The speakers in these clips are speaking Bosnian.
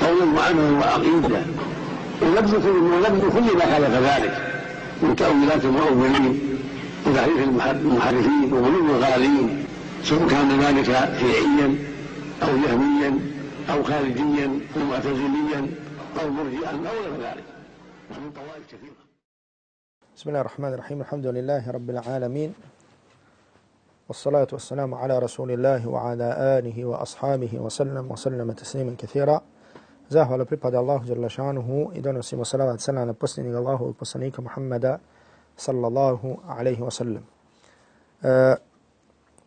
قولا وعملا وعقيدة. ولبس ولبس كل ما خالف ذلك. من تأويلات المؤولين وتحريف المحرفين وغلو الغالين سواء كان ذلك شيعيا أو جهميا أو خارجيا أو معتزليا أو مرجئا أو غير ذلك. ومن طوائف كثيرة. بسم الله الرحمن الرحيم. الحمد لله رب العالمين. والصلاة والسلام على رسول الله وعلى آله وأصحابه وسلم وسلم تسليما كثيرا. Zahvala pripada Allahu Đerlašanuhu i donosimo salavat salam na posljednjeg Allahu poslanika Muhammada sallallahu alaihi wa sallam. E,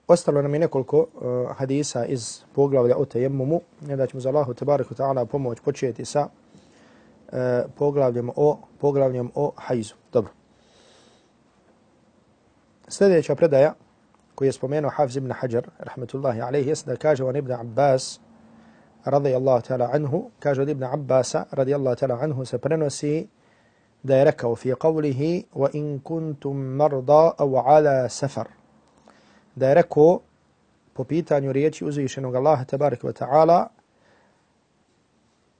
ostalo nam je nekoliko uh, hadisa iz poglavlja o tejemmumu. Ne da ćemo za Allahu tabariku ta'ala pomoć početi sa uh, poglavljem o, poglavljem o hajzu. Dobro. Sljedeća predaja koju je spomenuo Hafiz ibn Hajar, rahmetullahi alaihi, jeste da kaže on ibn Abbas, radijallahu ta'ala anhu, kaže od Ibn Abbasa radijallahu ta'ala anhu se prenosi da je rekao fi qavlihi wa in kuntum marda au ala safar. Da je rekao po pitanju riječi uzvišenog Allaha tabarik wa ta'ala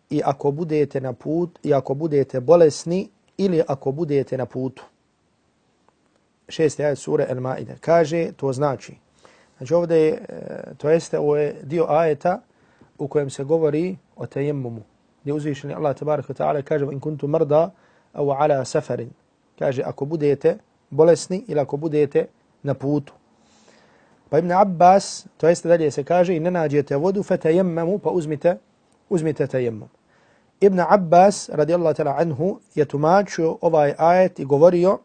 i ako budete na put, i ako budete bolesni ili ako budete na putu. Šesti ajet sura El-Maide. Kaže, to znači. Znači ovdje, e, to jeste, ovo je dio ajeta u kojem se govori o tejemmumu. Gdje uzvišeni Allah tabaraka ta'ala kaže in kuntu mrda au ala safarin. Kaže ako budete bolesni ili ako budete na putu. Pa Ibn Abbas, to jeste dalje se kaže i ne nađete vodu fa tejemmamu pa uzmite, uzmite tejemmum. Ibn Abbas radijallahu ta'ala anhu je tumačio ovaj ajet i govorio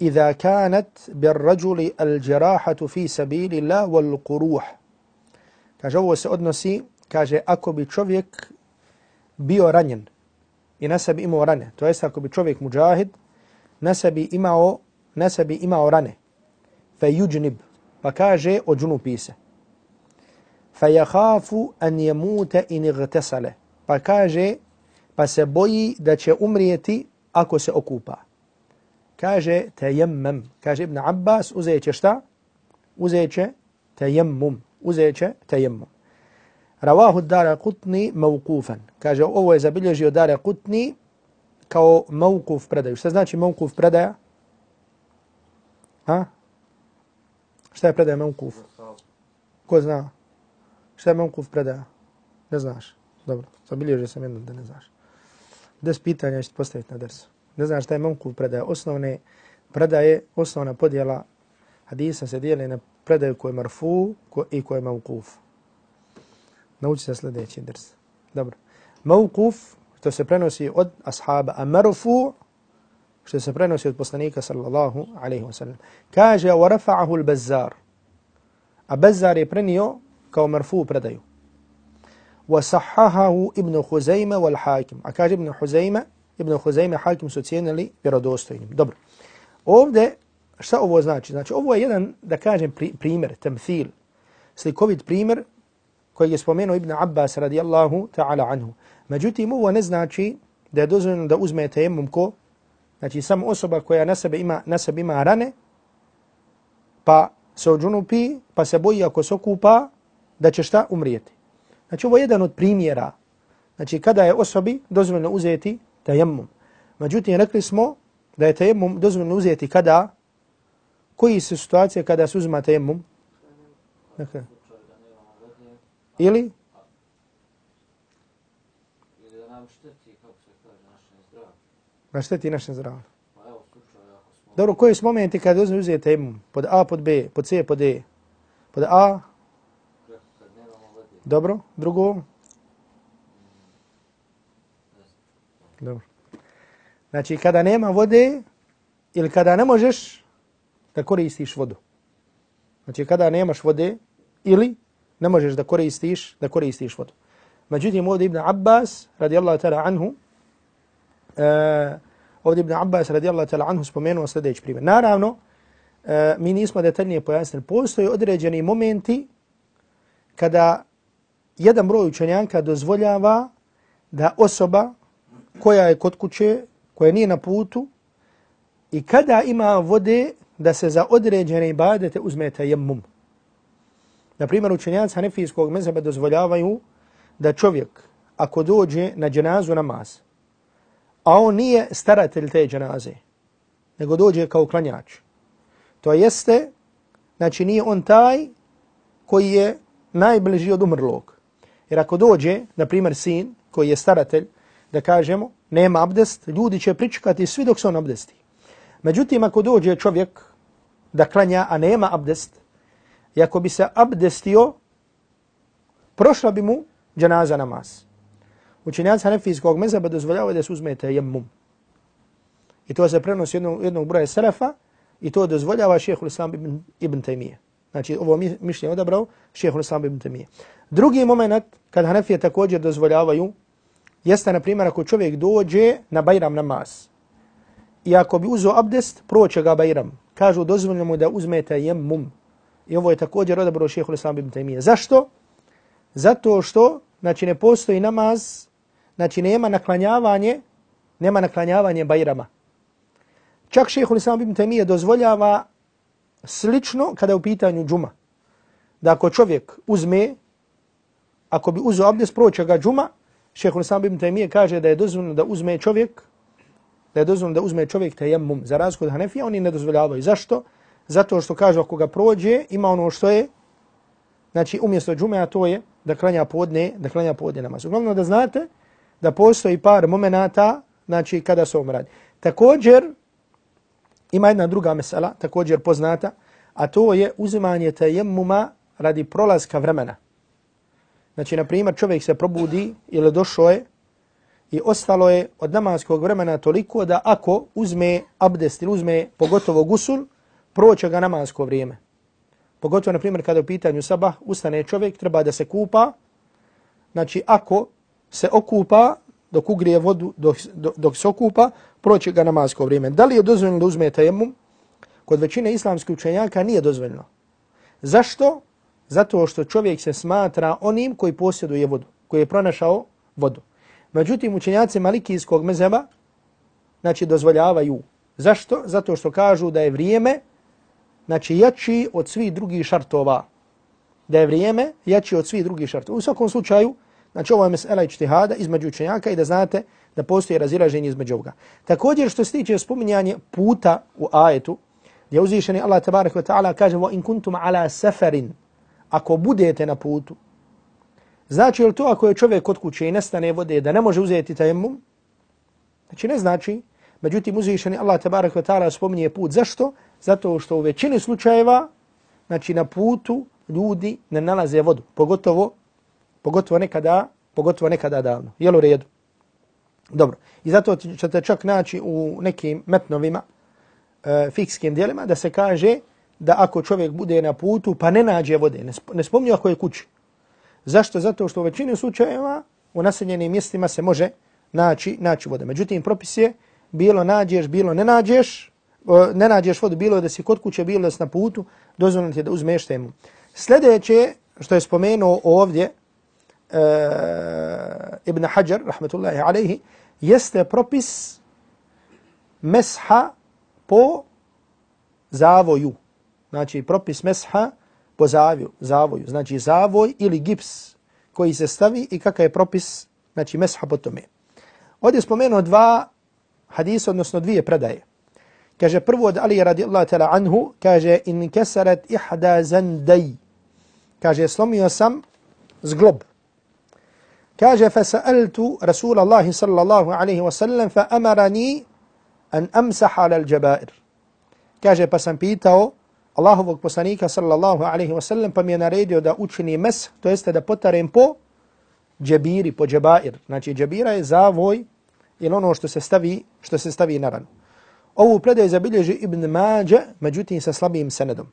إذا كانت بالرجل الجراحة في سبيل الله والقروح Kaže, ovo se odnosi, kaže, ako bi čovjek bio ranjen i na sebi imao rane, to jest ako bi čovjek muđahid na sebi imao, na sebi imao rane, fe juđnib, pa kaže o džunu pise. Fe jahafu an jemute in igtesale, pa kaže, pa se boji da će umrijeti ako se okupa. Kaže, tejemmem, kaže Ibn Abbas, uzeće šta? Uzeće tejemmum uzeće tejemmum. Ravahu dara kutni maukufan. Kaže, ovo je zabilježio dara kutni kao maukuf predaju. Šta znači maukuf predaja? Ha? Šta je predaja maukuf? Ko zna? Šta je maukuf predaja? Ne znaš. Dobro, zabilježio sam jedno da ne znaš. Des pitanja ćete postaviti na dersu. Ne znaš šta je maukuf predaja. Osnovne predaje, osnovna podjela hadisa se dijeli na predaju koje je marfu i koje je maukuf. Nauči se sljedeći drs. Dobro. Maukuf, što se prenosi od ashaba, a marfu, što se prenosi od poslanika sallallahu alaihi wa sallam. Kaže, wa rafa'ahu al-bazzar. A bazzar je prenio kao marfu predaju. Wa sahahahu ibn Huzayma wal hakim. A kaže ibn Huzayma, ibn Huzayma hakim su cijenili vjerodostojnim. Dobro. Ovde Šta ovo znači? Znači, ovo je jedan, da kažem, pri, primjer, temthil, slikovit primjer koji je spomenuo Ibn Abbas radijallahu ta'ala anhu. Međutim, ovo ne znači da je dozvoljeno da uzme tejemum ko? Znači, samo osoba koja na sebe ima, na sebe ima rane, pa se ođunupi, pa se boji ako se okupa, da će šta umrijeti. Znači, ovo je jedan od primjera. Znači, kada je osobi dozvoljeno uzeti tejemum. Međutim, rekli smo da je tejemum dozvoljeno uzeti kada koji su situacije kada se uzima tejemum? Dakle. Ili? Na šteti našem zdravlju. Dobro, koji su momenti kada uzme uzeti tejemum? Pod A, pod B, pod C, pod D. Pod A? Dobro, drugo? Dobro. Znači, kada nema vode ili kada ne možeš da koristiš vodu. Znači kada nemaš vode ili ne možeš da koristiš, da koristiš vodu. Međutim, ovdje Ibn Abbas, radijallahu ta'ala anhu, uh, ovdje Ibn Abbas, radijallahu ta'ala anhu, spomenuo sljedeći primjer. Naravno, uh, mi nismo detaljnije pojasnili. Postoje određeni momenti kada jedan broj učenjanka dozvoljava da osoba koja je kod kuće, koja nije na putu, i kada ima vode da se za određene ibadete uzme tajemmum. Na primjer, učenjanci Hanefijskog mezheba dozvoljavaju da čovjek, ako dođe na dženazu namaz, a on nije staratelj te dženaze, nego dođe kao klanjač, to jeste, znači nije on taj koji je najbliži od umrlog. Jer ako dođe, na primjer, sin koji je staratelj, da kažemo, nema abdest, ljudi će pričekati svi dok se on abdesti. Međutim, ako dođe čovjek da klanja, a nema abdest, i ako bi se abdestio, prošla bi mu dženaza namaz. Učenjaci hanefijskog mezaba dozvoljavaju da se uzme jemmum. I to se prenosi jednog, jednog broja selefa i to dozvoljava šehhul islam ibn, ibn Taymiye. Znači, ovo mišljenje odabrao šehhul islam ibn Taymiye. Drugi moment, kad hanefije također dozvoljavaju, jeste, na primjer, ako čovjek dođe na bajram namaz i ako bi uzeo abdest, proće ga bajram. Kažu, dozvoljamo da uzme jemmum. I ovo je također odabrao šehhul islam ibn Taymiye. Zašto? Zato što, znači, ne postoji namaz, znači, nema naklanjavanje, nema naklanjavanje bajrama. Čak šehhul islam ibn Taymiye dozvoljava slično kada je u pitanju džuma. Da ako čovjek uzme, ako bi uzeo abdest, proće ga džuma, šehhul islam ibn Taymiye kaže da je dozvoljeno da uzme čovjek, da je dozvoljeno da uzme čovjek tejemmum. Za razliku od Hanefija, oni ne dozvoljavaju. Zašto? Zato što kaže ako ga prođe, ima ono što je, znači umjesto džume, a to je da klanja podne, da klanja podne namaz. Uglavnom da znate da postoji par momenata, znači kada se ovom radi. Također, ima jedna druga mesela, također poznata, a to je uzimanje tajemmuma radi prolaska vremena. Znači, na primjer, čovjek se probudi ili došao je i ostalo je od namaskog vremena toliko da ako uzme abdest ili uzme pogotovo gusul, proće ga namasko vrijeme. Pogotovo, na primjer, kada u pitanju sabah ustane čovjek, treba da se kupa. Znači, ako se okupa, dok ugrije vodu, dok, dok se okupa, proće ga namasko vrijeme. Da li je dozvoljeno da uzme tajemum? Kod većine islamskih učenjaka nije dozvoljeno. Zašto? Zato što čovjek se smatra onim koji posjeduje vodu, koji je pronašao vodu. Međutim, učenjaci malikijskog mezeba, znači, dozvoljavaju. Zašto? Zato što kažu da je vrijeme, znači, jači od svih drugih šartova. Da je vrijeme jači od svih drugih šartova. U svakom slučaju, znači, ovo je mesela ičtihada između učenjaka i da znate da postoji razilaženje između ovoga. Također, što se tiče spominjanje puta u ajetu, gdje uzvišeni Allah tabarak wa ta'ala kaže وَإِن كُنْتُمْ عَلَى سَفَرٍ Ako budete na putu, Znači li to ako je čovjek kod kuće i nestane vode da ne može uzeti tajemum? Znači ne znači. Međutim, uzvišeni Allah tabarak wa ta'ala spominje put. Zašto? Zato što u većini slučajeva, znači na putu ljudi ne nalaze vodu. Pogotovo, pogotovo nekada, pogotovo nekada davno. Jel u redu? Dobro. I zato ćete čak naći u nekim metnovima, e, fikskim dijelima, da se kaže da ako čovjek bude na putu pa ne nađe vode, ne spominju ako je kući, Zašto? Zato što u većini slučajeva u naseljenim mjestima se može naći, naći voda. Međutim, propis je bilo nađeš, bilo ne nađeš, ne nađeš vodu, bilo da si kod kuće, bilo da si na putu, dozvoljeno ti da uzmeš temu. Sljedeće što je spomenuo ovdje e, Ibn Hajar, rahmetullahi alaihi, jeste propis mesha po zavoju. Znači, propis mesha po zaviju, zavoju. Znači zavoj ili gips koji se stavi i kakav je propis, znači mesha po tome. Ovdje je spomenuo dva hadisa, odnosno dvije predaje. Kaže prvo od Ali radijallahu ta'ala anhu, kaže in kesarat ihda zandaj. Kaže slomio sam zglob. Kaže fa sa'altu Rasulullah sallallahu alaihi wa sallam fa amarani an amsaha ala al-jabair. Kaže pa sam pitao Allahovog poslanika sallallahu alaihi wa sallam pa mi je naredio da učini mes, to jeste da potarem po džebiri, po džebair. Znači džebira je zavoj ili ono što se stavi, što se stavi na ranu. Ovu predaju zabilježi Ibn Mađe, međutim sa slabim senedom.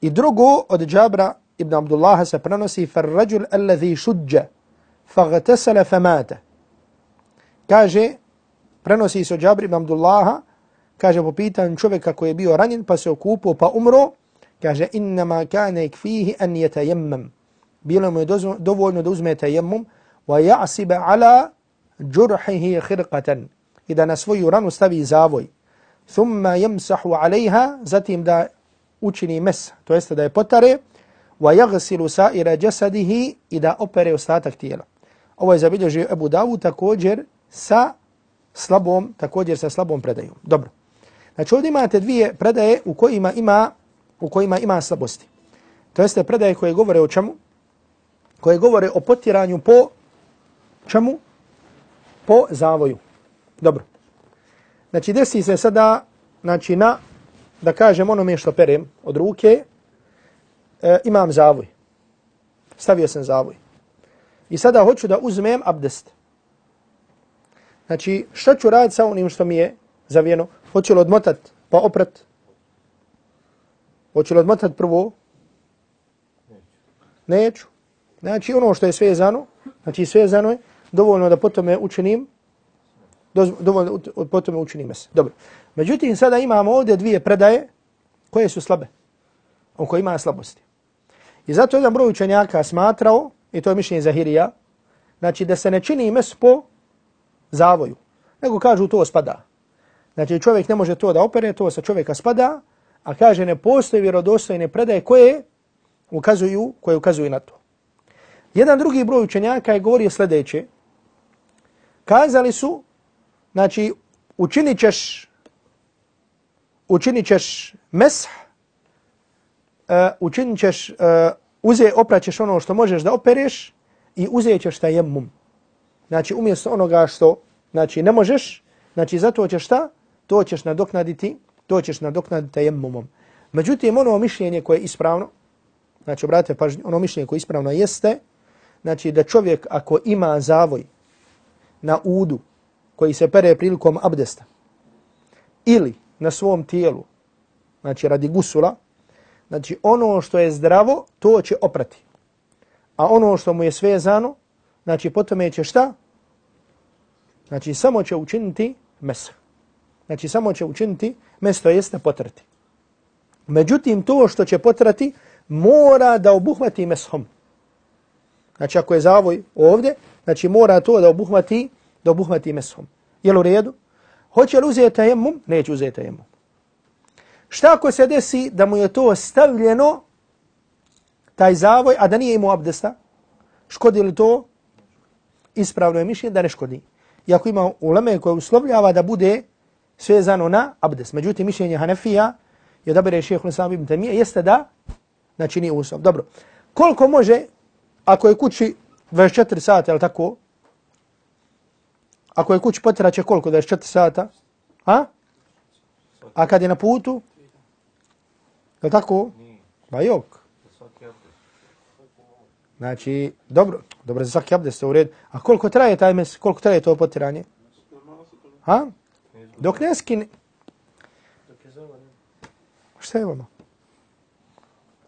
I drugo od Džabra Ibn Abdullaha se prenosi far rađul alladhi šudđa. فاغتسل فمات kaže prenosi se od Džabri ibn Abdullaha kaže po pitanju čovjeka koji je bio ranjen pa se okupao pa umro kaže innama kana yakfihi an yatayammam. Bilo mu je dovoljno da uzme tayammum wa ya'sib ala jurhihi khirqatan. I da na svoju ranu stavi zavoj. Thumma yamsahu alaiha zatim da učini mes to jest da je potare wa yaghsilu sa'ira jasadihi i da opere ostatak tijela. Ovo je zabilježio Abu Davu također sa slabom također sa slabom predajom. Dobro znači ovdje imate dvije predaje u kojima ima u kojima ima slabosti. To jeste predaje koje govore o čemu? Koje govore o potiranju po čemu? Po zavoju. Dobro. Znači desi se sada znači na da kažem onome što perem od ruke e, imam zavoj. Stavio sam zavoj. I sada hoću da uzmem abdest. Znači šta ću raditi sa onim što mi je zavijeno hoće li odmotat pa oprat Hoće li odmotat prvo neću znači ono što je svezano znači svezano je dovoljno da potom učinim dovoljno potom učinim se. dobro Međutim, sada imamo ovdje dvije predaje koje su slabe, on koji ima slabosti. I zato jedan broj učenjaka smatrao, i to je mišljenje Zahirija, znači da se ne čini mes po zavoju, nego kažu to spada. Znači čovjek ne može to da opere, to sa čovjeka spada, a kaže ne postoje vjerodostojne predaje koje ukazuju, koje ukazuju na to. Jedan drugi broj učenjaka je govorio sljedeće. Kazali su, znači, učinit ćeš učinit ćeš mesh, uh, e, učinit ćeš, uh, uze, opraćeš ono što možeš da opereš i uzet ćeš tajemum. Znači umjesto onoga što znači, ne možeš, znači zato ćeš šta? To ćeš nadoknaditi, to ćeš nadoknaditi tajemumom. Međutim, ono mišljenje koje je ispravno, znači obratite pažnju, ono mišljenje koje je ispravno jeste, znači da čovjek ako ima zavoj na udu koji se pere prilikom abdesta ili na svom tijelu, znači radi gusula, znači ono što je zdravo, to će oprati. A ono što mu je svezano, znači potom će šta? Znači samo će učiniti mes. Znači samo će učiniti mesto jeste potrati. Međutim, to što će potrati, mora da obuhvati meshom. Znači ako je zavoj ovdje, znači mora to da obuhvati, da obuhvati meshom. Jel u redu? Hoće li uzeti tajemum? Neće uzeti tajemum. Šta ako se desi da mu je to stavljeno, taj zavoj, a da nije imao abdesta? Škodi li to? Ispravno je mišljenje da ne škodi. Iako ima uleme koje uslovljava da bude svezano na abdest. Međutim, mišljenje Hanefija i odabire šehehu Nisam ibn Tamije jeste da, znači nije uslov. Dobro. Koliko može, ako je kući 24 sata, je tako, Ako je kući potiraće koliko? 24 sata? A? A kad je na putu? Je tako? Ba jok. Znači, dobro, dobro za svaki abdest u redu. A koliko traje taj mes, koliko traje to potiranje? Ha? Dok ne skine. Šta je vama?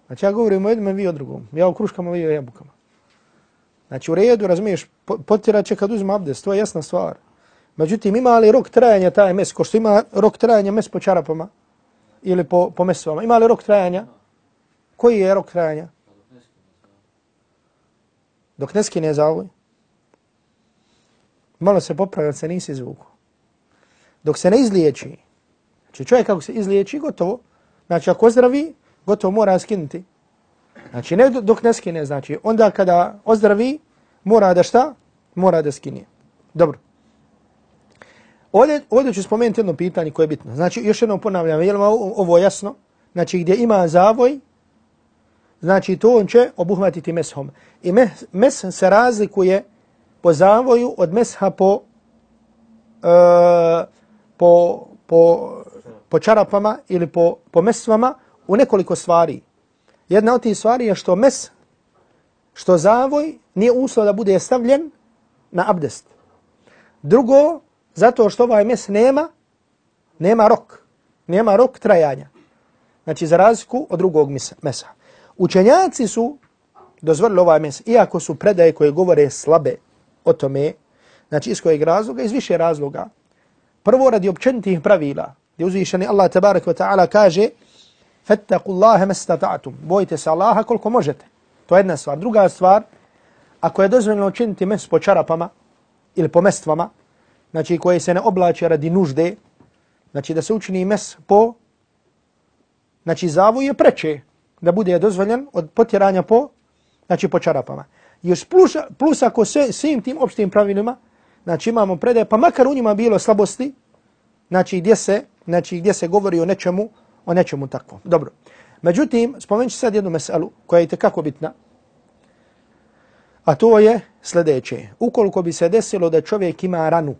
Znači ja govorim o jednom, vi o drugom. Ja o kruškama, vi o jabukama. Znači u redu, razumiješ, potirat će kad uzme abdest, to je jasna stvar. Međutim, ima li rok trajanja taj mes, ko što ima rok trajanja mes po čarapama ili po, po mesovama, ima li rok trajanja? Koji je rok trajanja? Dok ne skine zavoj. Malo se popravlja, se nisi zvuku. Dok se ne izliječi, znači čovjek ako se izliječi, gotovo, znači ako ozdravi, gotovo mora skinuti. Znači ne dok ne skine, znači onda kada ozdravi, mora da šta? Mora da skine. Dobro. Ovdje, ovdje ću spomenuti jedno pitanje koje je bitno. Znači, još jednom ponavljam, je li ovo jasno? Znači, gdje ima zavoj, znači to on će obuhvatiti meshom. I mes, mes se razlikuje po zavoju od mesha po, uh, po, po, po čarapama ili po, po mesvama u nekoliko stvari. Jedna od tih stvari je što mes, što zavoj nije uslov da bude stavljen na abdest. Drugo, zato što ovaj mes nema, nema rok. Nema rok trajanja. Znači, za razliku od drugog mesa. Učenjaci su dozvolili ovaj mes, iako su predaje koje govore slabe, o tome, znači iz kojeg razloga, iz više razloga. Prvo radi općenitih pravila, gdje uzvišeni Allah tabarak wa ta'ala kaže فَتَّقُوا اللَّهَ مَسْتَطَعْتُمْ Bojite se Allaha koliko možete. To je jedna stvar. Druga stvar, ako je dozvoljeno učiniti mes po čarapama ili po mestvama, znači koje se ne oblače radi nužde, znači da se učini mes po, znači zavu je preče da bude dozvoljen od potjeranja po, znači po čarapama. Još plus, plus ako sve, svim tim opštim pravilima, znači imamo predaje, pa makar u njima bilo slabosti, znači gdje se, znači gdje se govori o nečemu, o nečemu takvom. Dobro. Međutim, spomenut ću sad jednu meselu koja je tekako bitna, a to je sljedeće. Ukoliko bi se desilo da čovjek ima ranu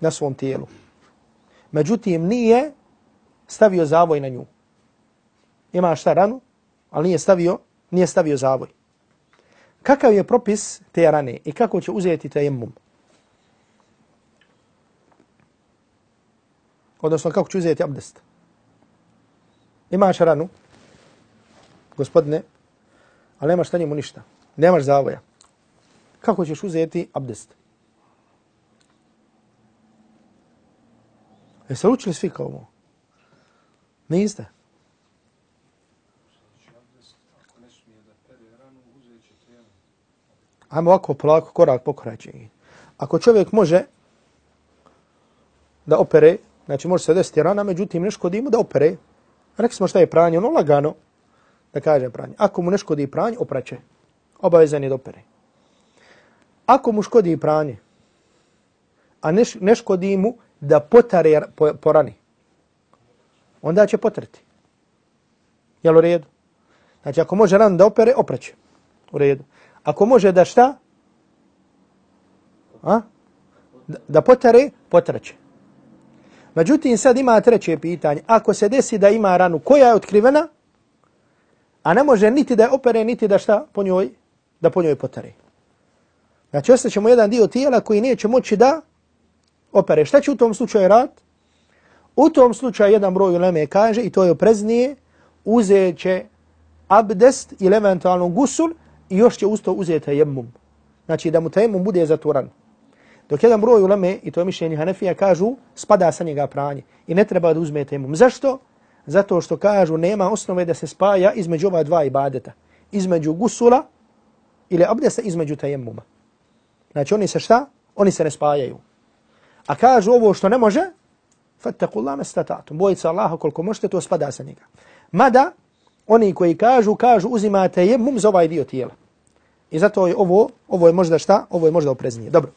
na svom tijelu, međutim nije stavio zavoj na nju. Ima šta ranu, ali nije stavio, nije stavio zavoj. Kakav je propis te rane i kako će uzeti tajemum? Odnosno, kako ću uzeti abdest? Imaš ranu, gospodine, ali nemaš na njemu ništa. Nemaš zavoja. Kako ćeš uzeti abdest? Jeste učili svi kao ovo? Niste? Ajmo ovako polako, korak po korači. Ako čovjek može da opere, znači može se desiti rana, međutim ne škodi mu da opere. Rekli smo šta je pranje, ono lagano, da kaže pranje. Ako mu ne škodi pranje, opraće. Obavezan je da opere. Ako mu škodi pranje, a ne, ne škodi mu da potare po, po rani, onda će potrti. Jel u redu? Znači ako može ran da opere, opraće. U redu. Ako može da šta? A? Da, da potare, potraće. Međutim, sad ima treće pitanje. Ako se desi da ima ranu koja je otkrivena, a ne može niti da je opere, niti da šta po njoj, da po njoj potare. Znači, ostaćemo jedan dio tijela koji neće moći da opere. Šta će u tom slučaju rad? U tom slučaju jedan broj uleme kaže, i to je opreznije, uzet će abdest ili eventualno gusul, i još će usto uzeti jemmum. Znači da mu tejemmum bude zaturan. Dok jedan broj uleme, i to je mišljenje Hanefija, kažu spada sa njega pranje i ne treba da uzme tejemmum. Zašto? Zato što kažu nema osnove da se spaja između ova dva ibadeta. Između gusula ili abdesta između tajemuma. Znači oni se šta? Oni se ne spajaju. A kažu ovo što ne može, fattakullah mestatatum. Bojite se Allaha koliko možete, to spada sa njega. Mada, oni koji kažu, kažu uzimate je za ovaj dio tijela. I zato je ovo, ovo je možda šta? Ovo je možda opreznije. Dobro.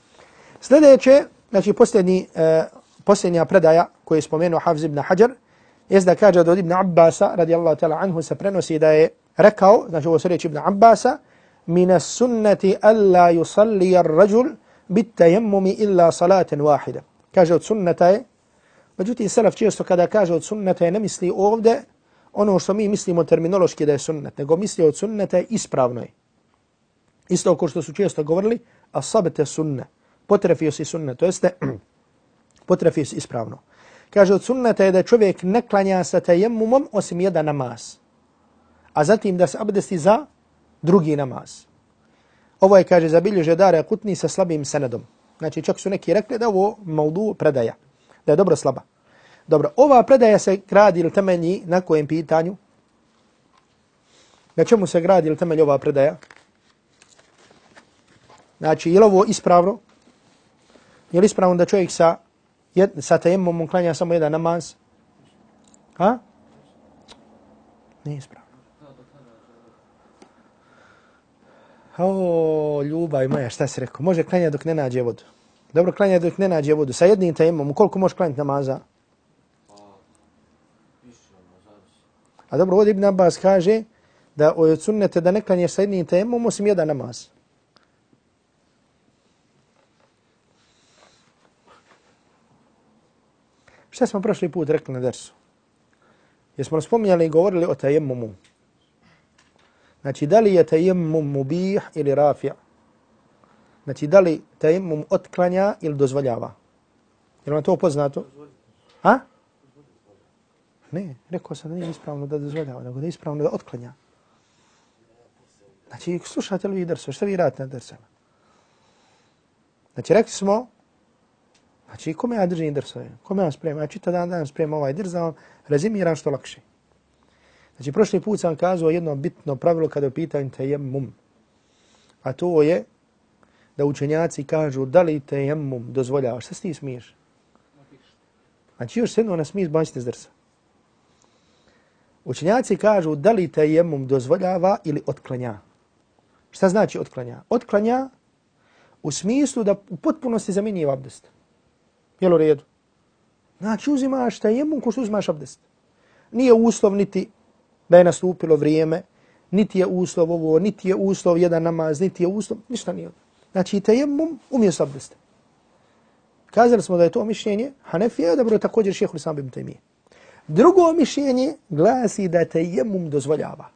Sljedeće, znači posljednji, uh, posljednja predaja koju je spomenuo Hafz ibn Hajar, je da kaže od ibn Abbasa, radijallahu ta'ala anhu, se prenosi da je rekao, znači ovo se reći ibn Abbasa, min sunnati alla yusalli ar-rajul bit tayammumi illa salatan wahida. Kaže od sunnata je, međutim selef često kada kaže od sunnata je ne misli ovde ono što mi mislimo terminološki da je sunnet, nego misli od sunneta je ispravno je. Isto kao što su često govorili, asabete sunne, potrefio si sunnet, to jeste potrefio si ispravno. Kaže od sunneta je da čovjek ne klanja sa tajemumom osim jedan namaz, a zatim da se abdesti za drugi namaz. Ovo je, kaže, zabilježe dare kutni sa slabim senedom. Znači, čak su neki rekli da ovo maudu predaja, da je dobro slaba. Dobro, ova predaja se gradi ili temelji na kojem pitanju? Na čemu se gradi ili temelji ova predaja? Znači, je li ovo ispravno? Je li ispravno da čovjek sa, jed, sa tajemom klanja samo jedan namaz? Ha? Nije ispravno. O, ljubav moja, šta si rekao? Može klanja dok ne nađe vodu. Dobro, klanja dok ne nađe vodu. Sa jednim tajemom, koliko možeš klanjati namaza? A dobro, ovdje Ibn Abbas kaže da od sunnete da ne klanješ sa jednim temom osim jedan namaz. Šta smo prošli put rekli na dersu? Jesmo spominjali i govorili o tajemmumu. Znači, da li je tajemmum mubih ili rafi'? Znači, da li tajemmum otklanja ili dozvoljava? Je li to poznato? Ha? Ne, rekao sam da nije ispravno da dozvoljava, nego da je ispravno da otklanja. Znači, slušate li vi drso, Šta vi radite na drsama? Znači, rekli smo, znači, kome ja držim drsove? Kome ja spremam? Ja čita dan dan spremam ovaj drs, da vam rezimiram što lakše. Znači, prošli put sam kazao jedno bitno pravilo kada je pitanje tejemmum. A to je da učenjaci kažu da li tejemmum dozvoljavaš. Šta si ti smiješ? Znači, još se jedno smiješ banjiti s drsa. Učenjaci kažu da li tejemmum dozvoljava ili otklanja. Šta znači otklanja? Otklanja u smislu da u potpunosti zamenjuje abdest. Jel u redu? Znači uzimaš tajemum ko što uzimaš abdest. Nije uslov niti da je nastupilo vrijeme, niti je uslov ovo, niti je uslov jedan namaz, niti je uslov, ništa nije. Znači tajemum umjesto abdesta. Kazali smo da je to mišljenje Hanefija, dobro također šehr Islam ibn Taymije. Drugo mišljenje glasi da tajemum dozvoljava.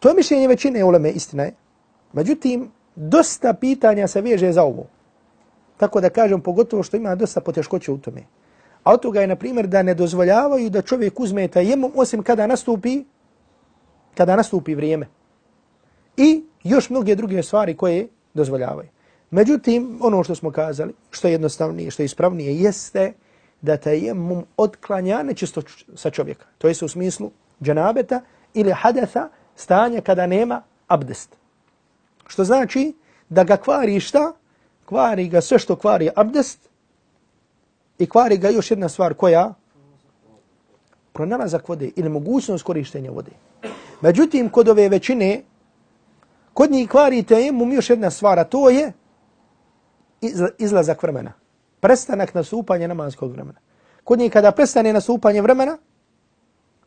To je mišljenje većine uleme, istina je. Međutim, dosta pitanja se veže za ovo. Tako da kažem, pogotovo što ima dosta poteškoće u tome. A od toga je, na primjer, da ne dozvoljavaju da čovjek uzme tajemom, osim kada nastupi, kada nastupi vrijeme. I još mnoge druge stvari koje dozvoljavaju. Međutim, ono što smo kazali, što je jednostavnije, što je ispravnije, jeste da tejemmum otklanja nečisto sa čovjeka. To je u smislu džanabeta ili hadetha, stanja kada nema abdest. Što znači da ga kvari šta? kvari ga sve što kvari abdest i kvari ga još jedna stvar koja pronalazak vode ili mogućnost korištenja vode. Međutim, kod ove većine, kod njih kvari tejemum još jedna stvar, a to je izlazak vremena, prestanak nastupanja namanskog vremena. Kod njih kada prestane nastupanje vremena,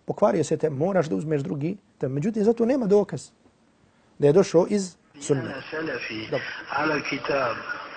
pokvario se te, moraš da uzmeš drugi, te, međutim, zato nema dokaz da je došao iz sunne. Ja ala kitab,